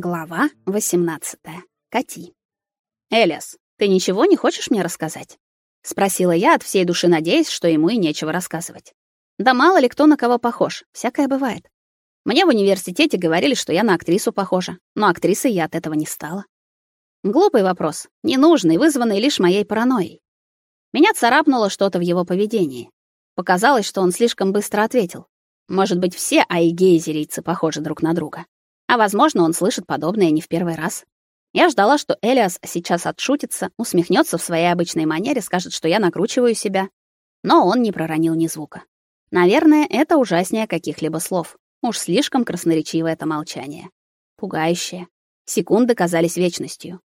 Глава 18. Кати. Элиас, ты ничего не хочешь мне рассказать? спросила я от всей души, надеясь, что ему и нечего рассказывать. Да мало ли кто на кого похож, всякое бывает. Мне в университете говорили, что я на актрису похожа, но актрисой я от этого не стала. Глупый вопрос, ненужный, вызванный лишь моей паранойей. Меня царапнуло что-то в его поведении. Показалось, что он слишком быстро ответил. Может быть, все айгейзерийцы похожи друг на друга. А возможно, он слышит подобное не в первый раз. Я ждала, что Элиас сейчас отшутится, усмехнется в своей обычной манере, скажет, что я накручиваю себя. Но он не проронил ни звука. Наверное, это ужаснее каких-либо слов. Уж слишком красноречивое это молчание. Пугающее. Секунды казались вечностью.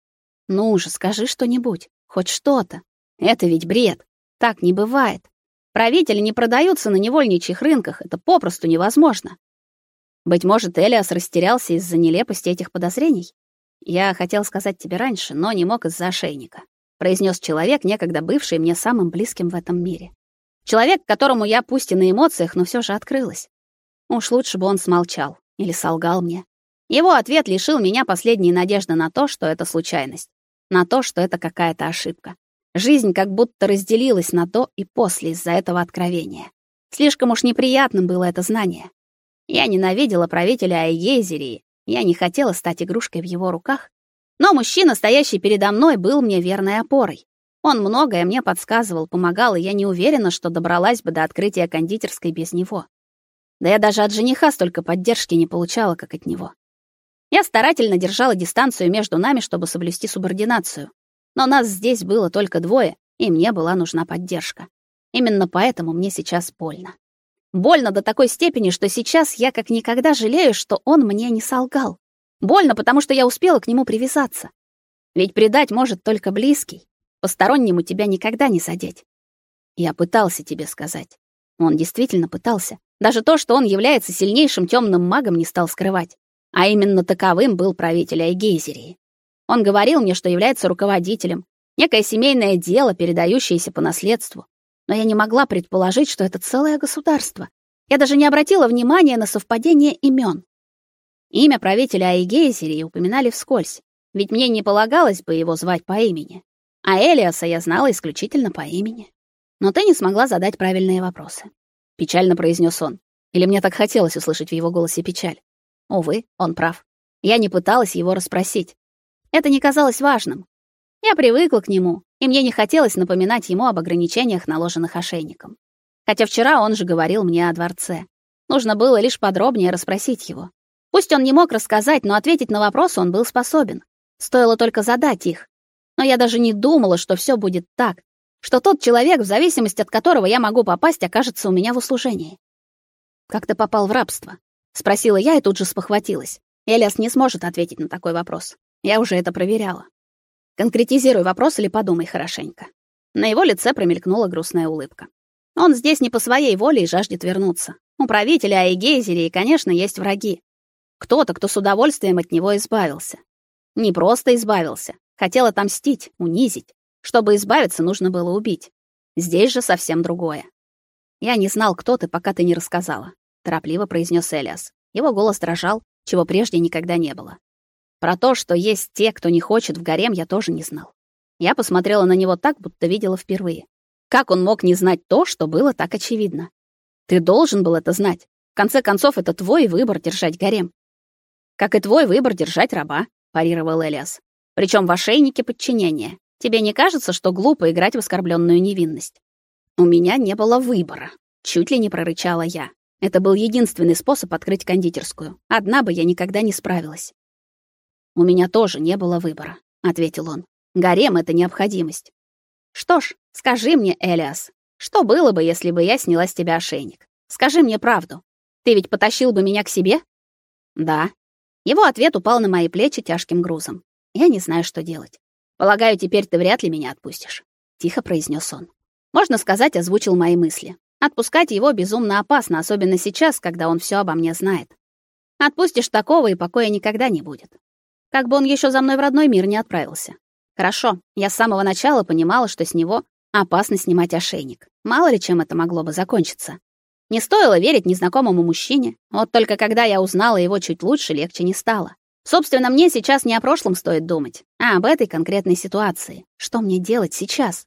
Ну же, скажи что-нибудь, хоть что-то. Это ведь бред. Так не бывает. Правители не продаются на невольничьих рынках, это попросту невозможно. Быть может, Элиас растерялся из-за нелепости этих подозрений? Я хотел сказать тебе раньше, но не мог из-за ошейника, произнес человек, некогда бывший мне самым близким в этом мире. Человек, которому я пусть и на эмоциях, но все же открылась. Уж лучше бы он смолчал или солгал мне. Его ответ лишил меня последней надежды на то, что это случайность, на то, что это какая-то ошибка. Жизнь как будто разделилась на до и после из-за этого откровения. Слишком уж неприятным было это знание. Я ненавидела правителя Айгейзерии, я не хотела стать игрушкой в его руках. Но мужчина, стоящий передо мной, был мне верной опорой. Он многое мне подсказывал, помогал, и я не уверена, что добралась бы до открытия кондитерской без него. Да я даже от жениха столько поддержки не получала, как от него. Я старательно держала дистанцию между нами, чтобы соблюсти субординацию. Но нас здесь было только двое, и мне была нужна поддержка. Именно поэтому мне сейчас больно. Больно до такой степени, что сейчас я как никогда жалею, что он мне не солгал. Больно, потому что я успела к нему привязаться. Ведь предать может только близкий. Постороннему тебя никогда не задеть. Я пытался тебе сказать. Он действительно пытался. Даже то, что он является сильнейшим темным магом, не стал скрывать. А именно таковым был правитель Айгейзерии. Он говорил мне, что является руководителем, некое семейное дело, передающееся по наследству но я не могла предположить, что это целое государство. Я даже не обратила внимания на совпадение имен. Имя правителя Айгейзерии упоминали вскользь, ведь мне не полагалось бы его звать по имени. А Элиаса я знала исключительно по имени. Но ты не смогла задать правильные вопросы. Печально произнес он. Или мне так хотелось услышать в его голосе печаль. Увы, он прав. Я не пыталась его расспросить. Это не казалось важным. Я привыкла к нему, и мне не хотелось напоминать ему об ограничениях, наложенных ошейником. Хотя вчера он же говорил мне о дворце. Нужно было лишь подробнее расспросить его. Пусть он не мог рассказать, но ответить на вопросы он был способен. Стоило только задать их. Но я даже не думала, что все будет так, что тот человек, в зависимости от которого я могу попасть, окажется у меня в услужении. Как ты попал в рабство? спросила я и тут же спохватилась. Элиас не сможет ответить на такой вопрос. Я уже это проверяла. Конкретизируй вопрос или подумай хорошенько. На его лице промелькнула грустная улыбка. Он здесь не по своей воле и жаждет вернуться. У правителя Айгейзерии, конечно, есть враги. Кто-то, кто с удовольствием от него избавился. Не просто избавился, хотел отомстить, унизить. Чтобы избавиться, нужно было убить. Здесь же совсем другое. Я не знал, кто ты, пока ты не рассказала, торопливо произнес Элиас. Его голос дрожал, чего прежде никогда не было. Про то, что есть те, кто не хочет в гарем, я тоже не знал. Я посмотрела на него так, будто видела впервые. Как он мог не знать то, что было так очевидно? Ты должен был это знать. В конце концов, это твой выбор держать гарем. Как и твой выбор держать раба, парировал Элиас. Причем в ошейнике подчинения. Тебе не кажется, что глупо играть в оскорбленную невинность? У меня не было выбора, чуть ли не прорычала я. Это был единственный способ открыть кондитерскую. Одна бы я никогда не справилась. У меня тоже не было выбора, ответил он. Гарем это необходимость. Что ж, скажи мне, Элиас, что было бы, если бы я сняла с тебя ошейник? Скажи мне правду. Ты ведь потащил бы меня к себе? Да. Его ответ упал на мои плечи тяжким грузом. Я не знаю, что делать. Полагаю, теперь ты вряд ли меня отпустишь, тихо произнес он. Можно сказать, озвучил мои мысли. Отпускать его безумно опасно, особенно сейчас, когда он все обо мне знает. Отпустишь такого, и покоя никогда не будет. Как бы он еще за мной в родной мир не отправился. Хорошо, я с самого начала понимала, что с него опасно снимать ошейник. Мало ли чем это могло бы закончиться. Не стоило верить незнакомому мужчине. Вот только когда я узнала его чуть лучше, легче не стало. Собственно, мне сейчас не о прошлом стоит думать, а об этой конкретной ситуации. Что мне делать сейчас?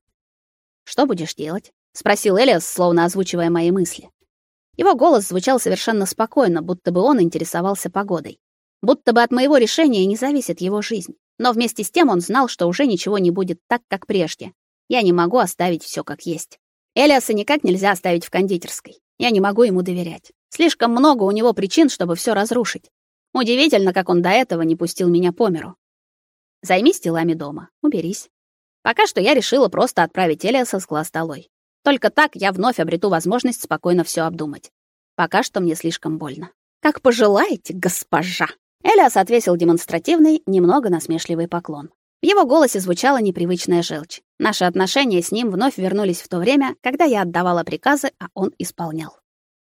Что будешь делать? спросил Элиас, словно озвучивая мои мысли. Его голос звучал совершенно спокойно, будто бы он интересовался погодой. Будто бы от моего решения не зависит его жизнь. Но вместе с тем он знал, что уже ничего не будет так, как прежде. Я не могу оставить все как есть. Элиаса никак нельзя оставить в кондитерской. Я не могу ему доверять. Слишком много у него причин, чтобы все разрушить. Удивительно, как он до этого не пустил меня по миру. Займись делами дома, уберись. Пока что я решила просто отправить Элиаса с глаз долой. Только так я вновь обрету возможность спокойно все обдумать. Пока что мне слишком больно. Как пожелаете, госпожа. Элиас отвесил демонстративный, немного насмешливый поклон. В его голосе звучала непривычная желчь. Наши отношения с ним вновь вернулись в то время, когда я отдавала приказы, а он исполнял.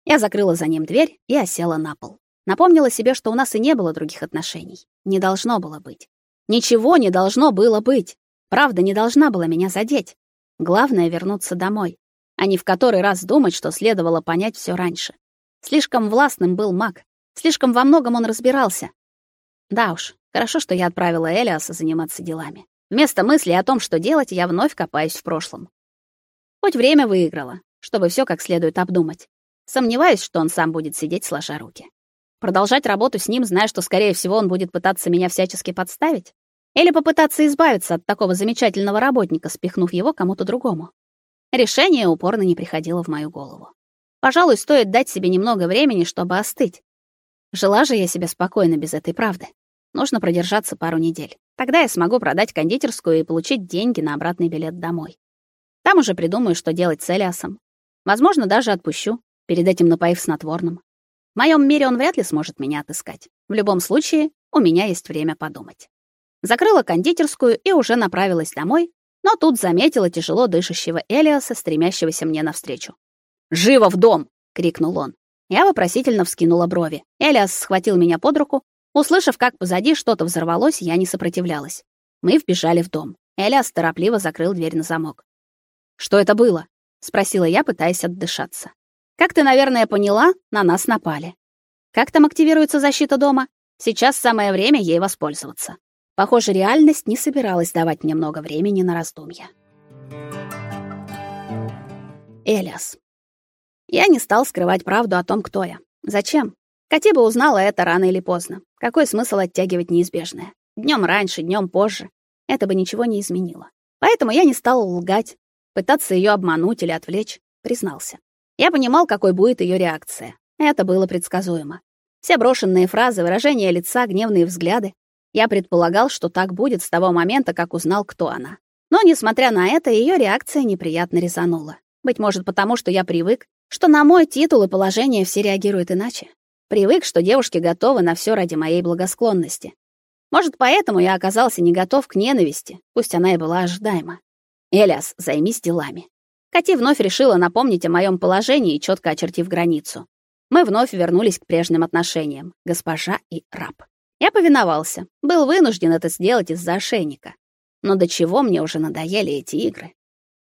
Я закрыла за ним дверь и осела на пол. Напомнила себе, что у нас и не было других отношений. Не должно было быть. Ничего не должно было быть. Правда не должна была меня задеть. Главное вернуться домой, а не в который раз думать, что следовало понять все раньше. Слишком властным был маг, слишком во многом он разбирался. Да уж, хорошо, что я отправила Элиаса заниматься делами. Вместо мысли о том, что делать, я вновь копаюсь в прошлом. Хоть время выиграла, чтобы все как следует обдумать. Сомневаюсь, что он сам будет сидеть сложа руки. Продолжать работу с ним, зная, что, скорее всего, он будет пытаться меня всячески подставить? Или попытаться избавиться от такого замечательного работника, спихнув его кому-то другому? Решение упорно не приходило в мою голову. Пожалуй, стоит дать себе немного времени, чтобы остыть. Жила же я себе спокойно без этой правды. Нужно продержаться пару недель. Тогда я смогу продать кондитерскую и получить деньги на обратный билет домой. Там уже придумаю, что делать с Элиасом. Возможно, даже отпущу, перед этим напоив снотворным. В моем мире он вряд ли сможет меня отыскать. В любом случае, у меня есть время подумать. Закрыла кондитерскую и уже направилась домой, но тут заметила тяжело дышащего Элиаса, стремящегося мне навстречу. «Живо в дом!» — крикнул он. Я вопросительно вскинула брови. Элиас схватил меня под руку. Услышав, как позади что-то взорвалось, я не сопротивлялась. Мы вбежали в дом. Элиас торопливо закрыл дверь на замок. «Что это было?» — спросила я, пытаясь отдышаться. Как ты, наверное, поняла, на нас напали. Как там активируется защита дома? Сейчас самое время ей воспользоваться. Похоже, реальность не собиралась давать мне много времени на раздумья. Элиас. Я не стал скрывать правду о том, кто я. Зачем? Кати бы узнала это рано или поздно. Какой смысл оттягивать неизбежное? Днем раньше, днем позже. Это бы ничего не изменило. Поэтому я не стал лгать, пытаться ее обмануть или отвлечь, признался. Я понимал, какой будет ее реакция. Это было предсказуемо. Все брошенные фразы, выражения лица, гневные взгляды. Я предполагал, что так будет с того момента, как узнал, кто она. Но, несмотря на это, ее реакция неприятно резанула. Быть может, потому что я привык, что на мой титул и положение все реагируют иначе. Привык, что девушки готовы на все ради моей благосклонности. Может, поэтому я оказался не готов к ненависти, пусть она и была ожидаема. Элиас, займись делами. Кати вновь решила напомнить о моем положении, четко очертив границу. Мы вновь вернулись к прежним отношениям, госпожа и раб. Я повиновался, был вынужден это сделать из-за ошейника. Но до чего мне уже надоели эти игры.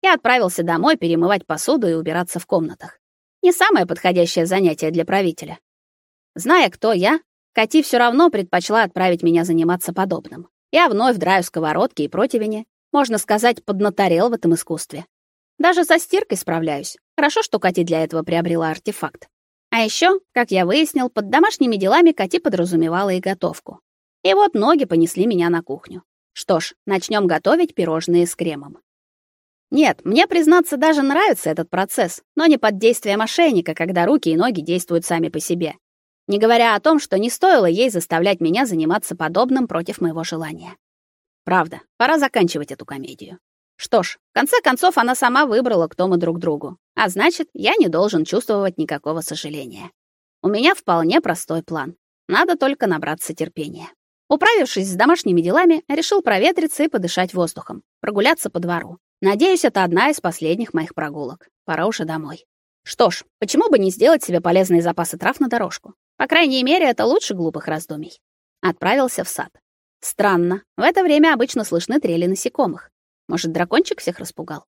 Я отправился домой перемывать посуду и убираться в комнатах. Не самое подходящее занятие для правителя. Зная, кто я, Кати все равно предпочла отправить меня заниматься подобным. Я вновь драю сковородки и противни, можно сказать, поднаторел в этом искусстве. Даже со стиркой справляюсь. Хорошо, что Кати для этого приобрела артефакт. А еще, как я выяснил, под домашними делами Кати подразумевала и готовку. И вот ноги понесли меня на кухню. Что ж, начнем готовить пирожные с кремом. Нет, мне, признаться, даже нравится этот процесс, но не под действием мошенника, когда руки и ноги действуют сами по себе. Не говоря о том, что не стоило ей заставлять меня заниматься подобным против моего желания. Правда, пора заканчивать эту комедию. Что ж, в конце концов она сама выбрала, кто мы друг другу. А значит, я не должен чувствовать никакого сожаления. У меня вполне простой план. Надо только набраться терпения. Управившись с домашними делами, решил проветриться и подышать воздухом, прогуляться по двору. Надеюсь, это одна из последних моих прогулок. Пора уже домой. Что ж, почему бы не сделать себе полезные запасы трав на дорожку? По крайней мере, это лучше глупых раздумий. Отправился в сад. Странно, в это время обычно слышны трели насекомых. Может, дракончик всех распугал?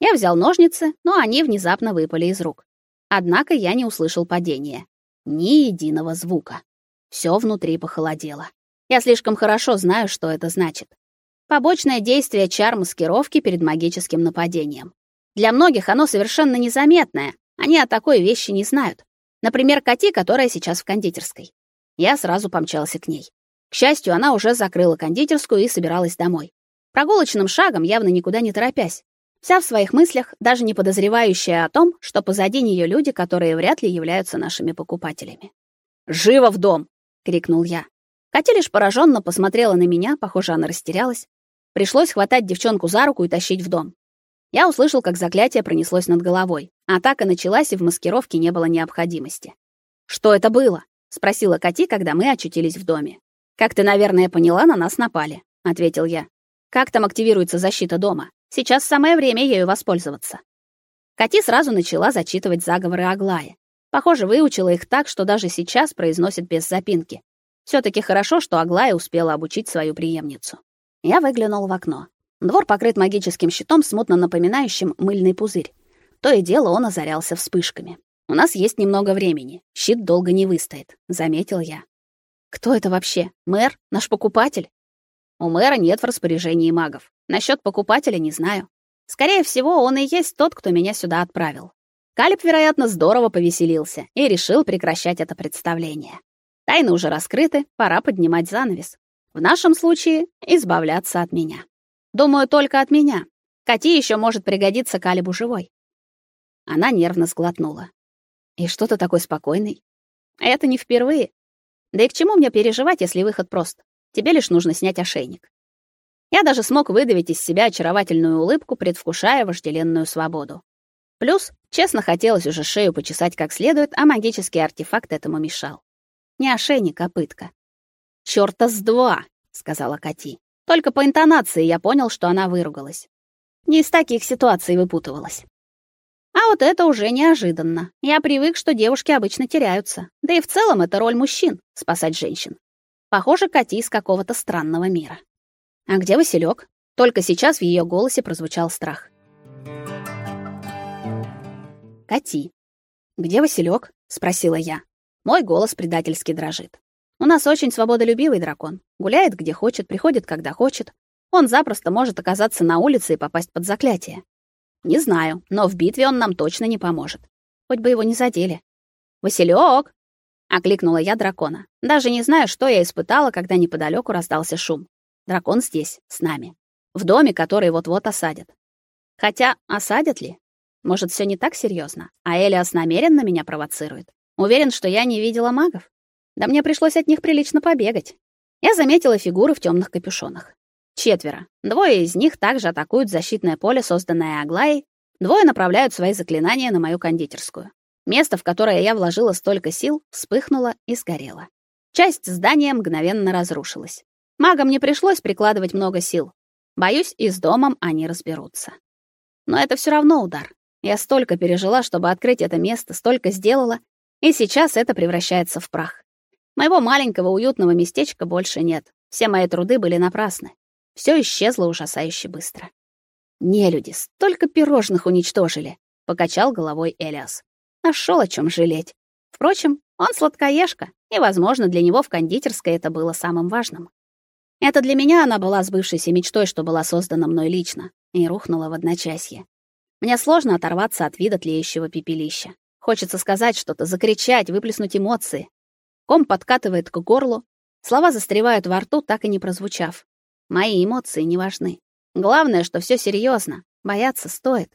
Я взял ножницы, но они внезапно выпали из рук. Однако я не услышал падения. Ни единого звука. Все внутри похолодело. Я слишком хорошо знаю, что это значит. Побочное действие чар маскировки перед магическим нападением. Для многих оно совершенно незаметное. Они о такой вещи не знают. Например, Кати, которая сейчас в кондитерской. Я сразу помчался к ней. К счастью, она уже закрыла кондитерскую и собиралась домой. Прогулочным шагом, явно никуда не торопясь. Вся в своих мыслях, даже не подозревающая о том, что позади нее люди, которые вряд ли являются нашими покупателями. «Живо в дом!» — крикнул я. Катя лишь пораженно посмотрела на меня, похоже, она растерялась. Пришлось хватать девчонку за руку и тащить в дом. Я услышал, как заклятие пронеслось над головой. Атака началась, и в маскировке не было необходимости. «Что это было?» — спросила Кати, когда мы очутились в доме. «Как ты, наверное, поняла, на нас напали», — ответил я. «Как там активируется защита дома?» Сейчас самое время ею воспользоваться. Кати сразу начала зачитывать заговоры Аглаи. Похоже, выучила их так, что даже сейчас произносит без запинки. все таки хорошо, что Аглая успела обучить свою преемницу. Я выглянул в окно. Двор покрыт магическим щитом, смутно напоминающим мыльный пузырь. То и дело он озарялся вспышками. У нас есть немного времени. Щит долго не выстоит, заметил я. Кто это вообще? Мэр? Наш покупатель? У мэра нет в распоряжении магов. Насчет покупателя не знаю. Скорее всего, он и есть тот, кто меня сюда отправил. Калиб, вероятно, здорово повеселился и решил прекращать это представление. Тайны уже раскрыты, пора поднимать занавес. В нашем случае избавляться от меня. Думаю, только от меня. Кати еще может пригодиться Калибу живой. Она нервно сглотнула. И что ты такой спокойный? Это не впервые. Да и к чему мне переживать, если выход прост? Тебе лишь нужно снять ошейник. Я даже смог выдавить из себя очаровательную улыбку, предвкушая вожделенную свободу. Плюс, честно, хотелось уже шею почесать как следует, а магический артефакт этому мешал. Не ошейник, а пытка. «Чёрта с два!» — сказала Кати. Только по интонации я понял, что она выругалась. Не из таких ситуаций выпутывалась. А вот это уже неожиданно. Я привык, что девушки обычно теряются. Да и в целом это роль мужчин — спасать женщин. Похоже, Кати из какого-то странного мира. А где Василек? Только сейчас в ее голосе прозвучал страх. Кати. Где Василек? спросила я. Мой голос предательски дрожит. У нас очень свободолюбивый дракон. Гуляет где хочет, приходит когда хочет. Он запросто может оказаться на улице и попасть под заклятие. Не знаю, но в битве он нам точно не поможет. Хоть бы его не задели. Василек, окликнула я дракона. Даже не знаю, что я испытала, когда неподалеку раздался шум. Дракон здесь, с нами, в доме, который вот-вот осадят. Хотя осадят ли? Может, все не так серьезно, а Элиас намеренно меня провоцирует. Уверен, что я не видела магов. Да мне пришлось от них прилично побегать. Я заметила фигуры в темных капюшонах. Четверо. Двое из них также атакуют защитное поле, созданное Аглаей, двое направляют свои заклинания на мою кондитерскую. Место, в которое я вложила столько сил, вспыхнуло и сгорело. Часть здания мгновенно разрушилась. Магам не пришлось прикладывать много сил. Боюсь, и с домом они разберутся. Но это все равно удар. Я столько пережила, чтобы открыть это место, столько сделала, и сейчас это превращается в прах. Моего маленького уютного местечка больше нет. Все мои труды были напрасны. Все исчезло ужасающе быстро. Не люди, столько пирожных уничтожили, покачал головой Элиас. Нашел о чем жалеть. Впрочем, он сладкоежка, и, возможно, для него в кондитерской это было самым важным. Это для меня она была сбывшейся мечтой, что была создана мной лично, и рухнула в одночасье. Мне сложно оторваться от вида тлеющего пепелища. Хочется сказать что-то, закричать, выплеснуть эмоции. Ком подкатывает к горлу, слова застревают во рту, так и не прозвучав. Мои эмоции не важны. Главное, что все серьезно, бояться стоит.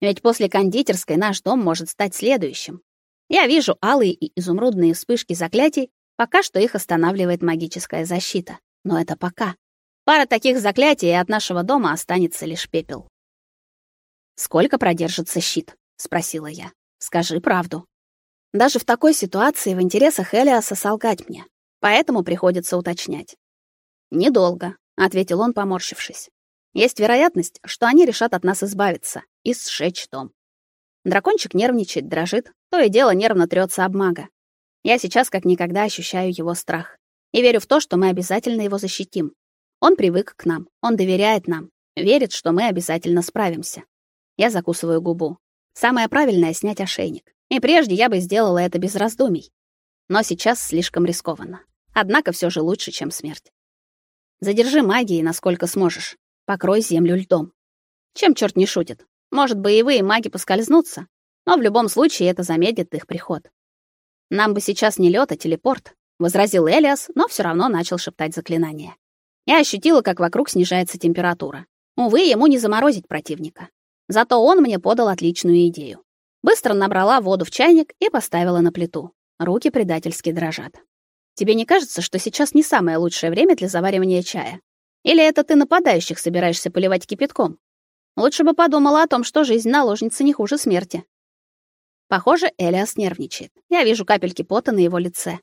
Ведь после кондитерской наш дом может стать следующим. Я вижу алые и изумрудные вспышки заклятий, пока что их останавливает магическая защита. Но это пока. Пара таких заклятий, и от нашего дома останется лишь пепел. «Сколько продержится щит?» — спросила я. «Скажи правду». Даже в такой ситуации в интересах Элиаса солгать мне, поэтому приходится уточнять. «Недолго», — ответил он, поморщившись. Есть вероятность, что они решат от нас избавиться и сжечь дом. Дракончик нервничает, дрожит, то и дело нервно трется об мага. Я сейчас как никогда ощущаю его страх и верю в то, что мы обязательно его защитим. Он привык к нам, он доверяет нам, верит, что мы обязательно справимся. Я закусываю губу. Самое правильное снять ошейник. И прежде я бы сделала это без раздумий. Но сейчас слишком рискованно. Однако все же лучше, чем смерть. Задержи магией, насколько сможешь. Покрой землю льдом. Чем черт не шутит? Может, боевые маги поскользнутся, но в любом случае это замедлит их приход. Нам бы сейчас не лёд, а телепорт, возразил Элиас, но все равно начал шептать заклинание. Я ощутила, как вокруг снижается температура. Увы, ему не заморозить противника. Зато он мне подал отличную идею. Быстро набрала воду в чайник и поставила на плиту. Руки предательски дрожат. Тебе не кажется, что сейчас не самое лучшее время для заваривания чая? Или это ты нападающих собираешься поливать кипятком? Лучше бы подумала о том, что жизнь наложницы не хуже смерти. Похоже, Элиас нервничает. Я вижу капельки пота на его лице.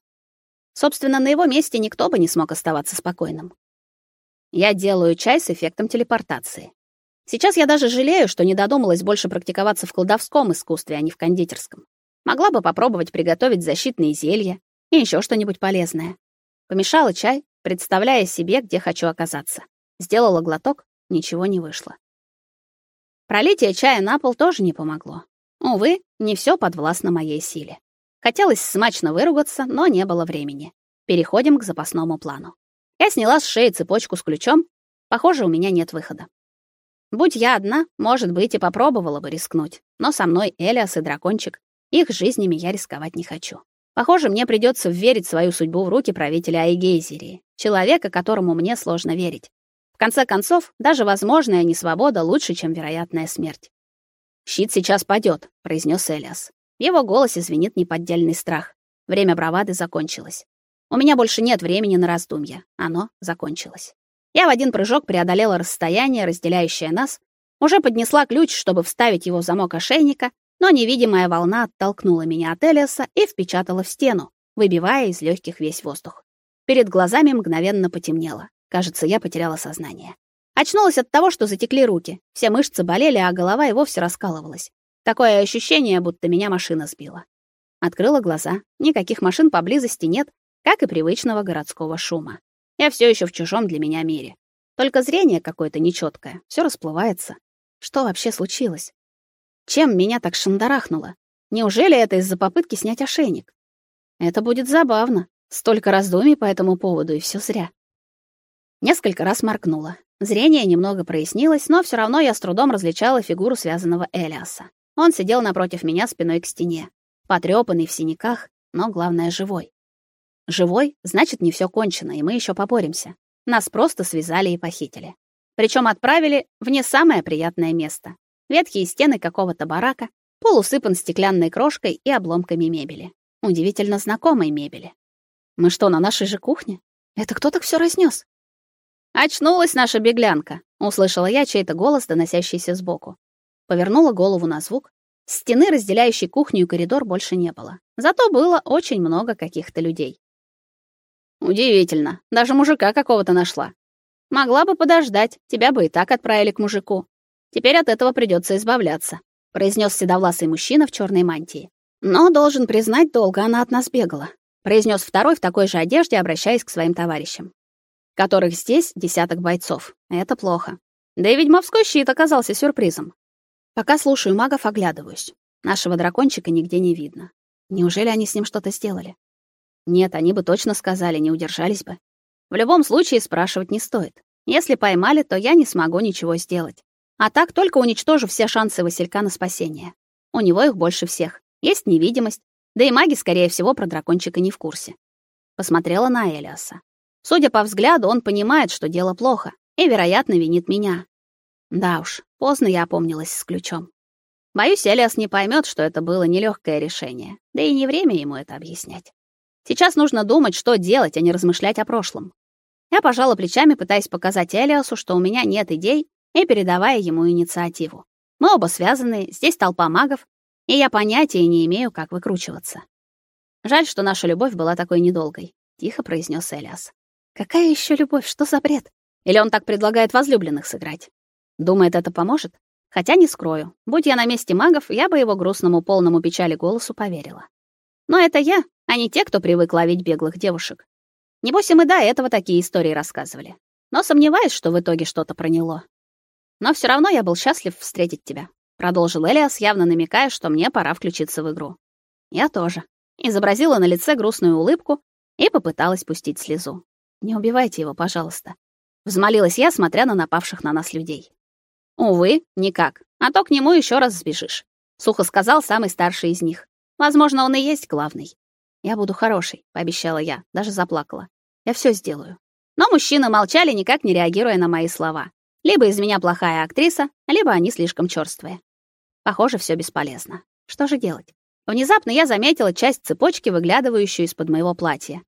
Собственно, на его месте никто бы не смог оставаться спокойным. Я делаю чай с эффектом телепортации. Сейчас я даже жалею, что не додумалась больше практиковаться в колдовском искусстве, а не в кондитерском. Могла бы попробовать приготовить защитные зелья и еще что-нибудь полезное. Помешала чай, представляя себе, где хочу оказаться. Сделала глоток, ничего не вышло. Пролитие чая на пол тоже не помогло. Увы, не все подвластно моей силе. Хотелось смачно выругаться, но не было времени. Переходим к запасному плану. Я сняла с шеи цепочку с ключом. Похоже, у меня нет выхода. Будь я одна, может быть, и попробовала бы рискнуть. Но со мной Элиас и дракончик. Их жизнями я рисковать не хочу. Похоже, мне придется верить свою судьбу в руки правителя Айгейзерии, человека, которому мне сложно верить. В конце концов, даже возможная несвобода лучше, чем вероятная смерть. «Щит сейчас падет», — произнес Элиас. В его голосе звенит неподдельный страх. Время бравады закончилось. У меня больше нет времени на раздумья. Оно закончилось. Я в один прыжок преодолела расстояние, разделяющее нас, уже поднесла ключ, чтобы вставить его в замок ошейника, но невидимая волна оттолкнула меня от Элиаса и впечатала в стену, выбивая из легких весь воздух. Перед глазами мгновенно потемнело. Кажется, я потеряла сознание. Очнулась от того, что затекли руки. Все мышцы болели, а голова и вовсе раскалывалась. Такое ощущение, будто меня машина сбила. Открыла глаза. Никаких машин поблизости нет, как и привычного городского шума. Я все еще в чужом для меня мире. Только зрение какое-то нечеткое, все расплывается. Что вообще случилось? Чем меня так шандарахнуло? Неужели это из-за попытки снять ошейник? Это будет забавно. Столько раздумий по этому поводу, и все зря. Несколько раз моргнула. Зрение немного прояснилось, но все равно я с трудом различала фигуру связанного Элиаса. Он сидел напротив меня спиной к стене, потрёпанный в синяках, но главное живой. Живой, значит, не все кончено, и мы еще поборемся. Нас просто связали и похитили. Причем отправили в не самое приятное место. Ветхие стены какого-то барака, пол усыпан стеклянной крошкой и обломками мебели. Удивительно знакомой мебели. Мы что, на нашей же кухне? Это кто так все разнес? Очнулась наша беглянка, услышала я чей-то голос, доносящийся сбоку. Повернула голову на звук. Стены, разделяющей кухню и коридор, больше не было. Зато было очень много каких-то людей. Удивительно, даже мужика какого-то нашла. Могла бы подождать, тебя бы и так отправили к мужику. Теперь от этого придется избавляться, произнес седовласый мужчина в черной мантии. Но должен признать, долго она от нас бегала, произнес второй в такой же одежде, обращаясь к своим товарищам которых здесь десяток бойцов. Это плохо. Да и ведьмовской щит оказался сюрпризом. Пока слушаю магов, оглядываюсь. Нашего дракончика нигде не видно. Неужели они с ним что-то сделали? Нет, они бы точно сказали, не удержались бы. В любом случае спрашивать не стоит. Если поймали, то я не смогу ничего сделать. А так только уничтожу все шансы Василька на спасение. У него их больше всех. Есть невидимость, да и маги, скорее всего, про дракончика не в курсе. Посмотрела на Элиаса. Судя по взгляду, он понимает, что дело плохо, и, вероятно, винит меня. Да уж, поздно я опомнилась с ключом. Боюсь, Элиас не поймет, что это было нелегкое решение, да и не время ему это объяснять. Сейчас нужно думать, что делать, а не размышлять о прошлом. Я пожала плечами, пытаясь показать Элиасу, что у меня нет идей, и передавая ему инициативу. Мы оба связаны, здесь толпа магов, и я понятия не имею, как выкручиваться. Жаль, что наша любовь была такой недолгой, тихо произнес Элиас. Какая еще любовь? Что за бред? Или он так предлагает возлюбленных сыграть? Думает, это поможет? Хотя не скрою, будь я на месте магов, я бы его грустному, полному печали голосу поверила. Но это я, а не те, кто привык ловить беглых девушек. Небось, им и до этого такие истории рассказывали. Но сомневаюсь, что в итоге что-то проняло. Но все равно я был счастлив встретить тебя, продолжил Элиас, явно намекая, что мне пора включиться в игру. Я тоже. изобразила на лице грустную улыбку и попыталась пустить слезу. «Не убивайте его, пожалуйста», — взмолилась я, смотря на напавших на нас людей. «Увы, никак, а то к нему еще раз сбежишь», — сухо сказал самый старший из них. «Возможно, он и есть главный». «Я буду хорошей», — пообещала я, даже заплакала. «Я все сделаю». Но мужчины молчали, никак не реагируя на мои слова. Либо из меня плохая актриса, либо они слишком чёрствые. Похоже, все бесполезно. Что же делать? Внезапно я заметила часть цепочки, выглядывающую из-под моего платья.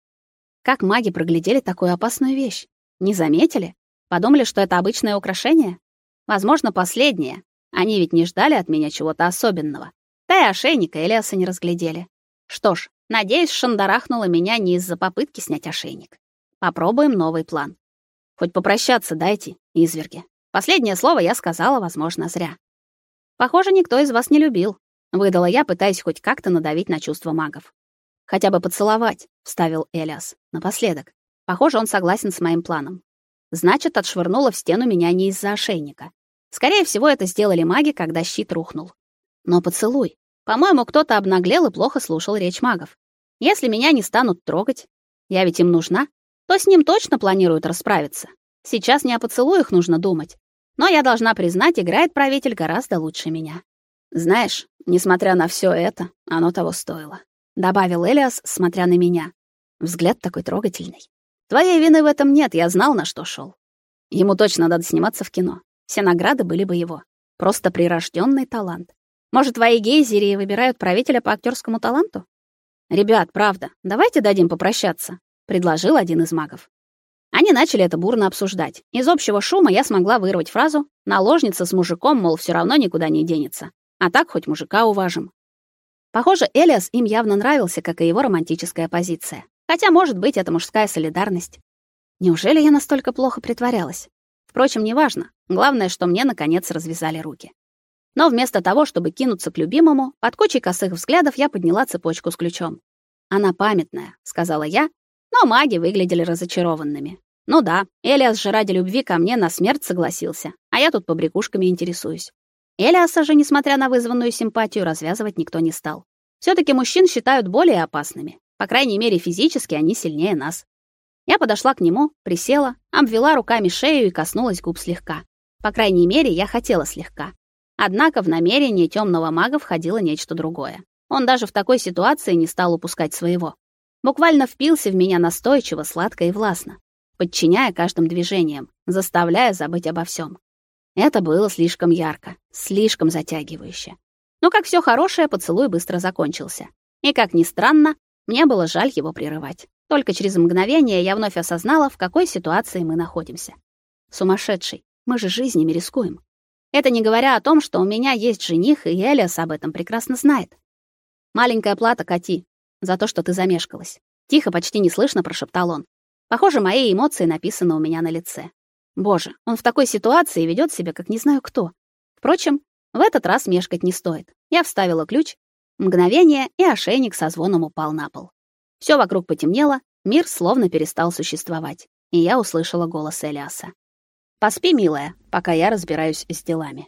Как маги проглядели такую опасную вещь? Не заметили? Подумали, что это обычное украшение? Возможно, последнее. Они ведь не ждали от меня чего-то особенного. Да и ошейника Элиаса не разглядели. Что ж, надеюсь, шандарахнула меня не из-за попытки снять ошейник. Попробуем новый план. Хоть попрощаться дайте, изверги. Последнее слово я сказала, возможно, зря. Похоже, никто из вас не любил, выдала я, пытаясь хоть как-то надавить на чувства магов. Хотя бы поцеловать, вставил Элиас. Напоследок. Похоже, он согласен с моим планом. Значит, отшвырнула в стену меня не из-за ошейника. Скорее всего, это сделали маги, когда щит рухнул. Но поцелуй. По-моему, кто-то обнаглел и плохо слушал речь магов. Если меня не станут трогать, я ведь им нужна, то с ним точно планируют расправиться. Сейчас не о поцелуях нужно думать, но я должна признать, играет правитель гораздо лучше меня. Знаешь, несмотря на все это, оно того стоило, добавил Элиас, смотря на меня. Взгляд такой трогательный. Твоей вины в этом нет, я знал, на что шел. Ему точно надо сниматься в кино. Все награды были бы его. Просто прирожденный талант. Может, твои гейзерии выбирают правителя по актерскому таланту? Ребят, правда, давайте дадим попрощаться, предложил один из магов. Они начали это бурно обсуждать. Из общего шума я смогла вырвать фразу «наложница с мужиком, мол, все равно никуда не денется. А так хоть мужика уважим». Похоже, Элиас им явно нравился, как и его романтическая позиция. Хотя, может быть, это мужская солидарность. Неужели я настолько плохо притворялась? Впрочем, неважно. Главное, что мне наконец развязали руки. Но вместо того, чтобы кинуться к любимому, под кучей косых взглядов я подняла цепочку с ключом. «Она памятная», — сказала я, но маги выглядели разочарованными. Ну да, Элиас же ради любви ко мне на смерть согласился, а я тут побрякушками интересуюсь. Элиаса же, несмотря на вызванную симпатию, развязывать никто не стал. все таки мужчин считают более опасными. По крайней мере, физически они сильнее нас. Я подошла к нему, присела, обвела руками шею и коснулась губ слегка. По крайней мере, я хотела слегка. Однако в намерение темного мага входило нечто другое. Он даже в такой ситуации не стал упускать своего. Буквально впился в меня настойчиво, сладко и властно подчиняя каждым движением, заставляя забыть обо всем. Это было слишком ярко, слишком затягивающе. Но как все хорошее, поцелуй быстро закончился. И как ни странно, мне было жаль его прерывать. Только через мгновение я вновь осознала, в какой ситуации мы находимся. Сумасшедший, мы же жизнями рискуем. Это не говоря о том, что у меня есть жених, и Элиас об этом прекрасно знает. Маленькая плата, Кати, за то, что ты замешкалась. Тихо, почти неслышно прошептал он. Похоже, мои эмоции написаны у меня на лице. Боже, он в такой ситуации ведет себя как не знаю кто. Впрочем, в этот раз мешкать не стоит. Я вставила ключ. Мгновение, и ошейник со звоном упал на пол. Все вокруг потемнело, мир словно перестал существовать, и я услышала голос Элиаса. «Поспи, милая, пока я разбираюсь с делами».